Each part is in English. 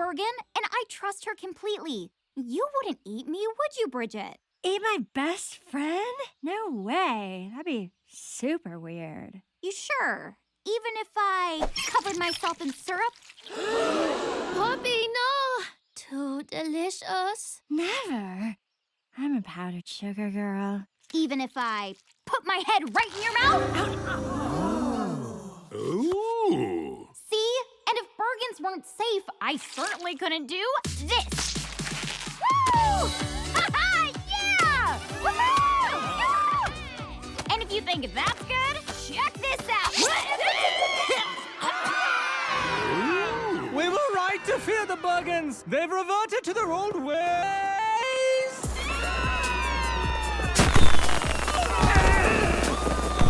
Bergen, and I trust her completely. You wouldn't eat me, would you, Bridget? Eat my best friend? No way. That'd be super weird. You sure? Even if I covered myself in syrup? Poppy, no! Too delicious. Never. I'm a powdered sugar girl. Even if I put my head right in your mouth? See? And if Bergens weren't safe, I certainly couldn't do this. Woo! Yeah! Woohoo! Yeah! And if you think that's good, check this out. We were right to fear the Bergens. They've reverted to their old ways.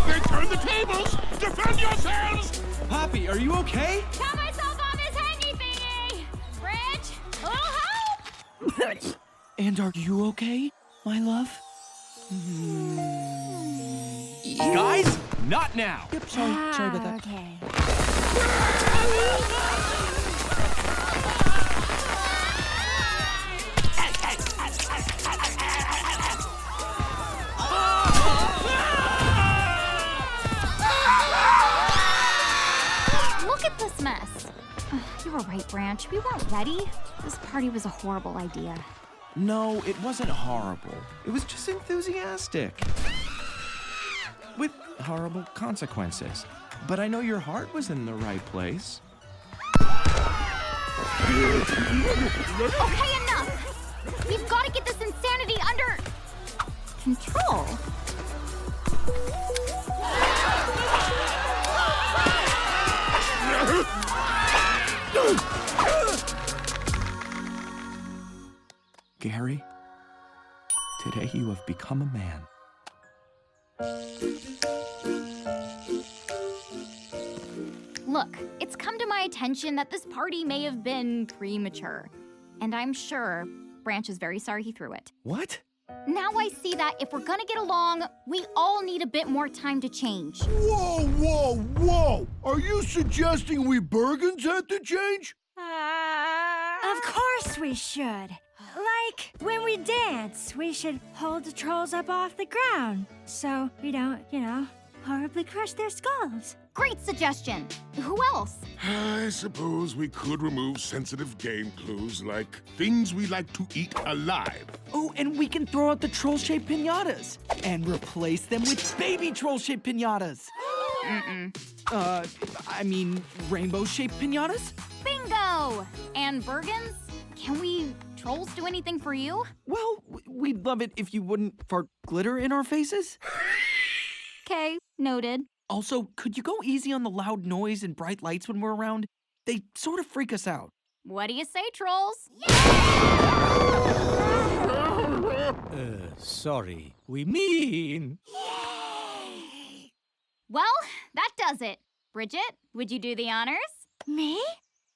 They turned the tables! Defend yourselves! Poppy, are you okay? Got And are you okay, my love? Hmm. Guys, not now. Yep, sorry, sorry about that. Ah, okay. Look at this mess. You were right, Branch. We weren't ready. This party was a horrible idea. No, it wasn't horrible. It was just enthusiastic. With horrible consequences. But I know your heart was in the right place. Okay, enough. We've got to get this insanity under control. Gary, today you have become a man. Look, it's come to my attention that this party may have been premature. And I'm sure Branch is very sorry he threw it. What? Now I see that if we're gonna get along, we all need a bit more time to change. Whoa, whoa, whoa! Are you suggesting we Bergens had to change? Of course we should. Like when we dance, we should hold the trolls up off the ground so we don't, you know, horribly crush their skulls. Great suggestion. Who else? I suppose we could remove sensitive game clues like things we like to eat alive. Oh, and we can throw out the troll-shaped pinatas and replace them with baby troll-shaped pinatas. Uh, I mean, rainbow-shaped pinatas? Bingo! And Bergens, can we trolls do anything for you? Well, we'd love it if you wouldn't fart glitter in our faces. Okay, noted. Also, could you go easy on the loud noise and bright lights when we're around? They sort of freak us out. What do you say, trolls? Uh, sorry. We mean. Well, that does it. Bridget, would you do the honors? Me?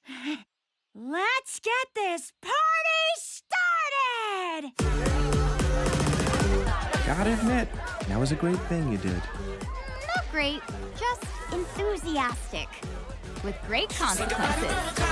Let's get this party started! Gotta admit, that was a great thing you did. Not great, just enthusiastic. With great consequences.